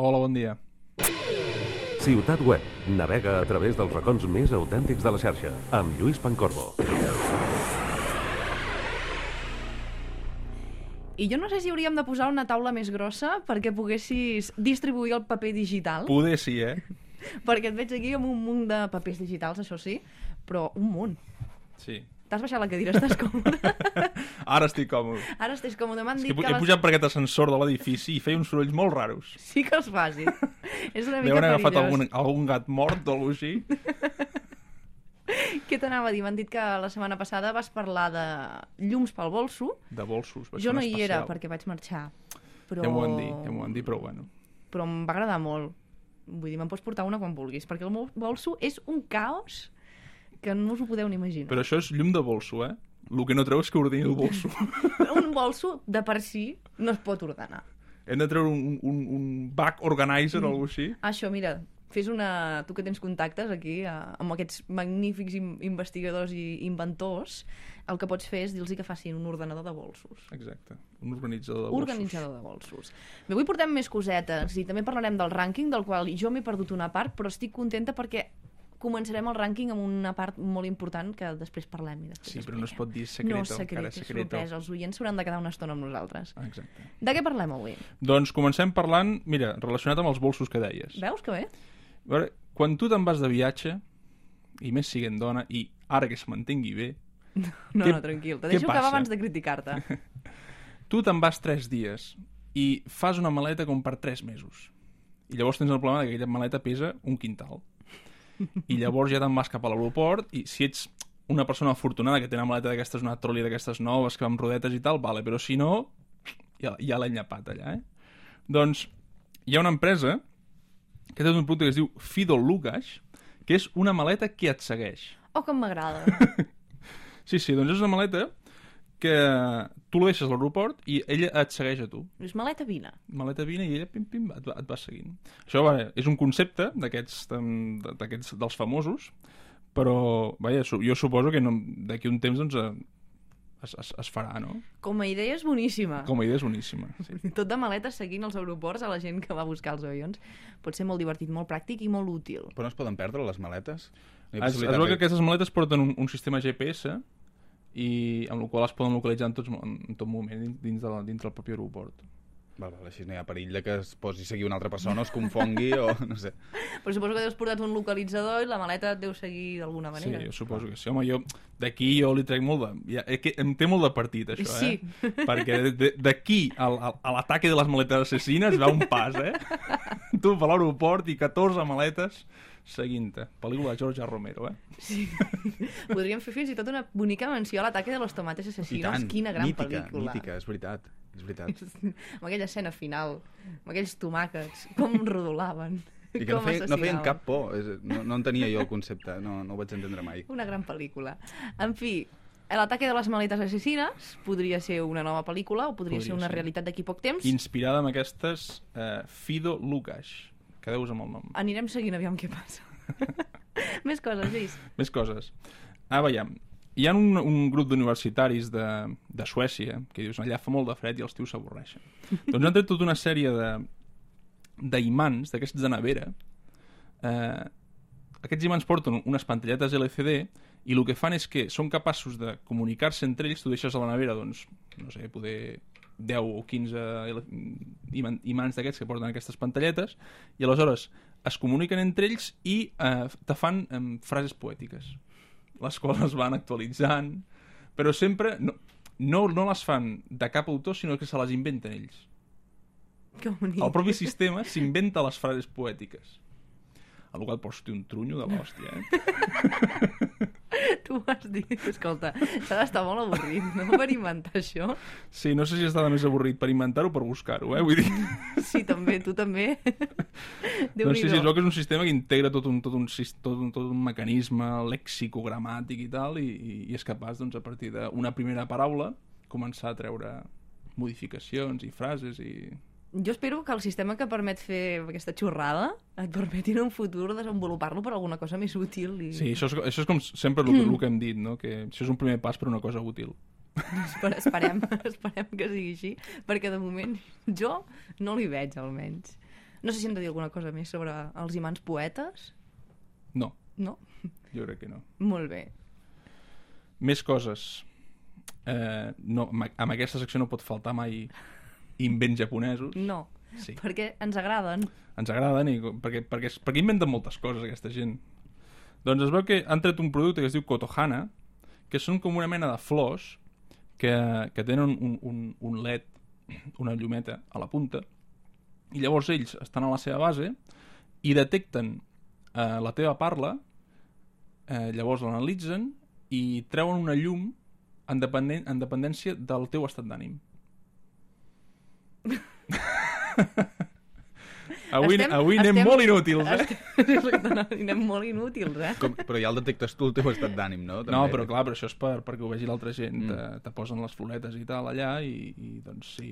Hola, bon dia. Ciutat Web. Navega a través dels racons més autèntics de la xarxa. Amb Lluís Pancorbo. I jo no sé si hauríem de posar una taula més grossa perquè poguessis distribuir el paper digital. Poder sí, eh? Perquè et veig aquí amb un munt de papers digitals, això sí, però un munt. Sí. T'has baixat la cadira, estàs còmode? Ara estic còmode. Ara estàs còmode. M'han És dit que he, que he les... pujat per aquest ascensor de l'edifici i feia uns sorolls molt raros. Sí que els faci. És una mica Deuen haver agafat algun, algun gat mort o alguna així. Què t'anava a dir? M'han dit que la setmana passada vas parlar de llums pel bolso. De bolsos. Jo no hi era perquè vaig marxar. Però... Ja m'ho van dir, ja m'ho van dir, però bueno. Però em va agradar molt. Vull dir, me'n pots portar una quan vulguis, perquè el meu bolso és un caos que no us ho podeu ni imaginar. Però això és llum de bolso, eh? El que no treu és que ordini el bolso. Un bolso, de per si, no es pot ordenar. Hem de treure un, un, un back organizer o alguna així. Això, mira, fes una... Tu que tens contactes aquí, eh, amb aquests magnífics in investigadors i inventors, el que pots fer és dir-los que facin un ordenador de bolsos. Exacte. Un organitzador de bolsos. Organitzador de bolsos. Bé, avui portem més cosetes i també parlarem del rànquing, del qual jo m'he perdut una part, però estic contenta perquè començarem el rànquing amb una part molt important que després parlem. I després Sí, però no es pot dir secreto, No, secret, és secreto. sorpresa. Els oients s'hauran de quedar una estona amb nosaltres. Exacte. De què parlem avui? Doncs comencem parlant, mira, relacionat amb els bolsos que deies. Veus que bé? A veure, quan tu te'n vas de viatge, i més siguent dona, i ara que es mantingui bé, No, Què- no, tranquil. Te deixo acabar abans de criticar-te. tu te'n vas tres dies i fas una maleta com per tres mesos. I llavors tens el problema que aquella maleta pesa un quintal. I llavors ja te'n vas cap a l'aeroport i si ets una persona afortunada que té una maleta d'aquestes, una troli d'aquestes noves, que va amb rodetes i tal, vale, però si no, ja, ja l'ha enllapat allà, eh? Doncs hi ha una empresa que té un producte que es diu Fido Lugash, que és una maleta que et segueix. Oh, com m'agrada. Sí, sí, doncs és una maleta que tu la deixes a l'aeroport i ella et segueix a tu. És maleta vina. Maleta vina i ella pim, pim, et va, et va seguint. Això va, és un concepte d'aquests dels famosos, però vaja, jo suposo que no, d'aquí un temps doncs, eh, es, es, es farà, no? Com a idea és boníssima. Com a idea és boníssima. Sí. Tot de maletes seguint els aeroports a la gent que va a buscar els avions. Pot ser molt divertit, molt pràctic i molt útil. Però no es poden perdre les maletes? Es, es veu que aquestes maletes porten un, un sistema GPS i amb el qual es poden localitzar en, tots, en, tot moment dins, de la, dins del propi aeroport. Val, val, així no hi ha perill de que es posi a seguir una altra persona es confongui o no sé. Però suposo que deus portat un localitzador i la maleta et deu seguir d'alguna Sí, manera. jo suposo que sí. Home, jo d'aquí jo li trec molt de... Ja, que em té molt de partit, això, Sí. eh? Perquè de- de- d'aquí a l'ataque de les maletes assassines va un pas, eh? tu per l'aeroport i 14 maletes seguint-te. Pel·lícula de George. Romero, eh? Sí. Podríem fer fins i tot una bonica menció a l'ataque de los tomates I asesinos. tant, Quina gran mítica, pel·lícula. mítica, és veritat. És veritat. amb aquella escena final, amb aquells tomàquets, com rodolaven. I que no, feien, no feien cap por. No, no en tenia jo el concepte, no, no ho vaig entendre mai. Una gran pel·lícula. En fi, l'ataque de les maletes assassines podria ser una nova pel·lícula o podria, Podria ser una ser. realitat d'aquí poc temps. Inspirada en aquestes eh, Fido Lukash. Quedeu-vos amb el nom. Anirem seguint, aviam què passa. Més coses, Lluís. Més coses. Ah, veiem. Hi ha un, un grup d'universitaris de, de Suècia que dius, allà fa molt de fred i els tios s'avorreixen. doncs han tret tota una sèrie de d'imants, d'aquests de nevera. Eh, aquests imants porten unes pantalletes LCD i el que fan és que són capaços de comunicar-se entre ells, tu deixes a la nevera, doncs, no sé, poder 10 o 15 L- iman- imants d'aquests que porten aquestes pantalletes i aleshores es comuniquen entre ells i eh, te fan eh, frases poètiques les quals es van actualitzant però sempre no, no, no les fan de cap autor sinó que se les inventen ells. Que bonic. el propi sistema s'inventa les frases poètiques a la qual pots dir un trunyo de l'hòstia eh? Tu has dit, escolta, s'ha d'estar molt avorrit, no?, per inventar això. sí, no sé si està de més avorrit per inventar-ho o per buscar-ho eh? vull dir Sí, també, tu també. déu no, sí, sí, veu que és un sistema que integra tot un, tot un, tot un, tot un mecanisme lexicogramàtic i tal, i, i, i és capaç, doncs, a partir d'una primera paraula, començar a treure modificacions i frases i... Jo espero que el sistema que permet fer aquesta xorrada et permeti en un futur desenvolupar-lo per alguna cosa més útil. I... Sí, això és, això és com sempre el, que- el que hem dit, no? que això és un primer pas per una cosa útil. Esper esperem, esperem que sigui així, perquè de moment jo no li veig, almenys. No sé si hem de dir alguna cosa més sobre els imants poetes. No, No? jo crec que no. Molt bé. Més coses. Eh, no, amb aquesta secció no pot faltar mai invents japonesos. No. Sí. Perquè ens agraden. Ens agraden i perquè, perquè, perquè inventen moltes coses aquesta gent. Doncs es veu que han tret un producte que es diu Kotohana, que són com una mena de flors que, que tenen un, un, un led, una llumeta a la punta, i llavors ells estan a la seva base i detecten eh, la teva parla, eh, llavors l'analitzen i treuen una llum en, dependen en dependència del teu estat d'ànim. avui, Estem- avui anem estem- molt inútils, eh? Estem... Anem molt inútils, eh? Com, però ja el detectes tu el teu estat d'ànim, no? No, però clar, però això és per, perquè ho vegi l'altra gent, Mm. te, te posen les floretes i tal allà i, i doncs sí...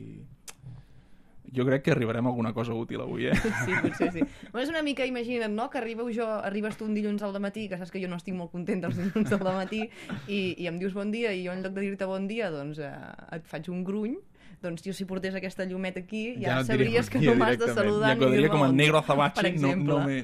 Jo crec que arribarem a alguna cosa útil avui, eh? Sí, potser sí. Bueno, és una mica, imagina't, no?, que arribeu jo, arribes tu un dilluns al matí, que saps que jo no estic molt content els dilluns al matí, i, i em dius bon dia, i jo en lloc de dir-te bon dia, doncs eh, et faig un gruny, doncs jo si portés aquesta llumeta aquí ja, Ja no sabries que no m'has de saludar Ja ni diria com el negro azabache, no, no, me,